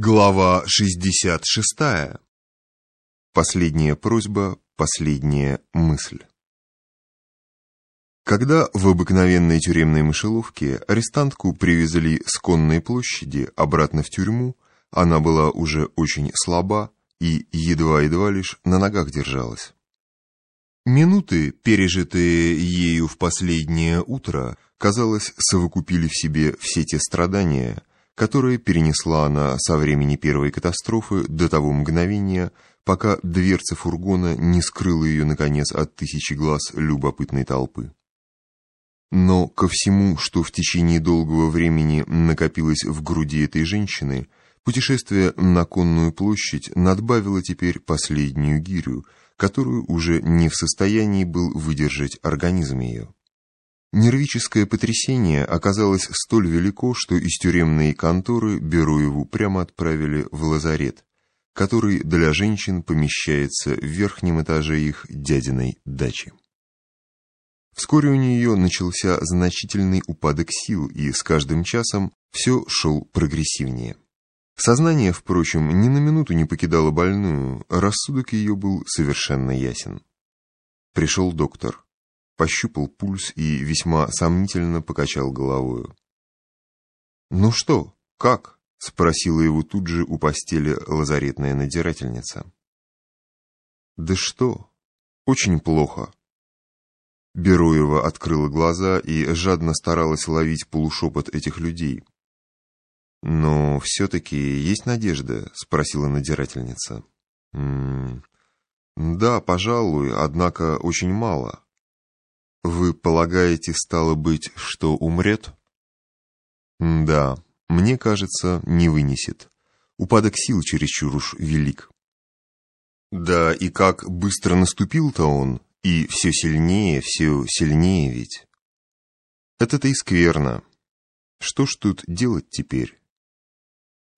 Глава 66. Последняя просьба, последняя мысль. Когда в обыкновенной тюремной мышеловке арестантку привезли с конной площади обратно в тюрьму, она была уже очень слаба и едва-едва лишь на ногах держалась. Минуты, пережитые ею в последнее утро, казалось, совокупили в себе все те страдания, которые перенесла она со времени первой катастрофы до того мгновения, пока дверца фургона не скрыла ее, наконец, от тысячи глаз любопытной толпы. Но ко всему, что в течение долгого времени накопилось в груди этой женщины, путешествие на конную площадь надбавило теперь последнюю гирю, которую уже не в состоянии был выдержать организм ее. Нервическое потрясение оказалось столь велико, что из тюремной конторы Беруеву прямо отправили в лазарет, который для женщин помещается в верхнем этаже их дядиной дачи. Вскоре у нее начался значительный упадок сил, и с каждым часом все шел прогрессивнее. Сознание, впрочем, ни на минуту не покидало больную, рассудок ее был совершенно ясен. Пришел доктор пощупал пульс и весьма сомнительно покачал головою. «Ну что, как?» — спросила его тут же у постели лазаретная надзирательница. «Да что? Очень плохо». Бероева открыла глаза и жадно старалась ловить полушепот этих людей. «Но все-таки есть надежда?» — спросила надзирательница. «М -м «Да, пожалуй, однако очень мало». Вы полагаете, стало быть, что умрет? Да, мне кажется, не вынесет. Упадок сил чересчур уж велик. Да, и как быстро наступил-то он, и все сильнее, все сильнее ведь. Это-то и скверно. Что ж тут делать теперь?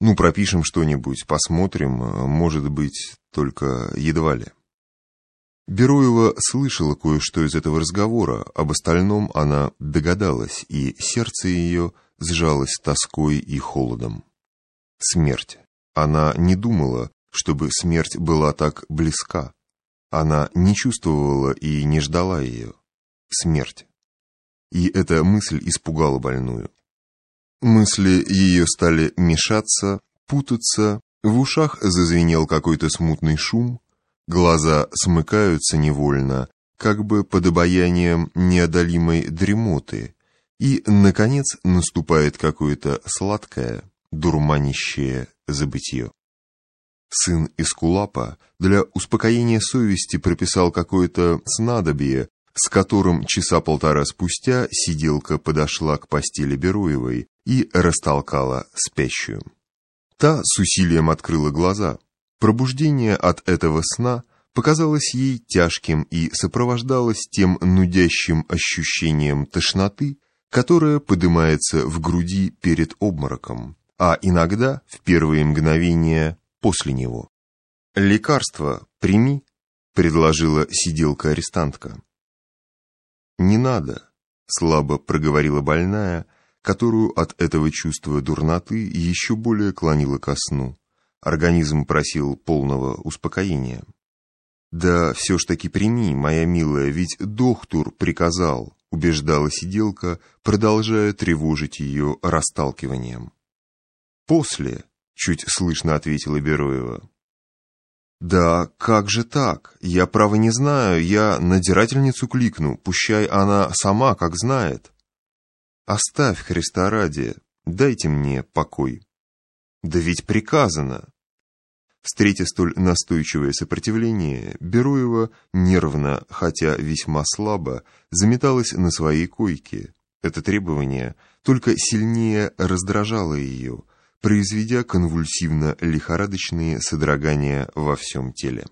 Ну, пропишем что-нибудь, посмотрим, может быть, только едва ли. Бероева слышала кое-что из этого разговора, об остальном она догадалась, и сердце ее сжалось тоской и холодом. Смерть. Она не думала, чтобы смерть была так близка. Она не чувствовала и не ждала ее. Смерть. И эта мысль испугала больную. Мысли ее стали мешаться, путаться, в ушах зазвенел какой-то смутный шум, Глаза смыкаются невольно, как бы под обаянием неодолимой дремоты, и, наконец, наступает какое-то сладкое, дурманящее забытье. Сын Искулапа для успокоения совести прописал какое-то снадобье, с которым часа полтора спустя сиделка подошла к постели Беруевой и растолкала спящую. Та с усилием открыла глаза — Пробуждение от этого сна показалось ей тяжким и сопровождалось тем нудящим ощущением тошноты, которое поднимается в груди перед обмороком, а иногда в первые мгновения после него. «Лекарство прими», — предложила сиделка-арестантка. «Не надо», — слабо проговорила больная, которую от этого чувства дурноты еще более клонила ко сну. Организм просил полного успокоения. «Да все ж таки прими, моя милая, ведь доктор приказал», убеждала сиделка, продолжая тревожить ее расталкиванием. «После», — чуть слышно ответила Бероева. «Да как же так? Я, право, не знаю, я надзирательницу кликну, пущай она сама, как знает». «Оставь, Христа ради, дайте мне покой». Да ведь приказано. Встретя столь настойчивое сопротивление, Бероева нервно, хотя весьма слабо, заметалась на своей койке. Это требование только сильнее раздражало ее, произведя конвульсивно-лихорадочные содрогания во всем теле.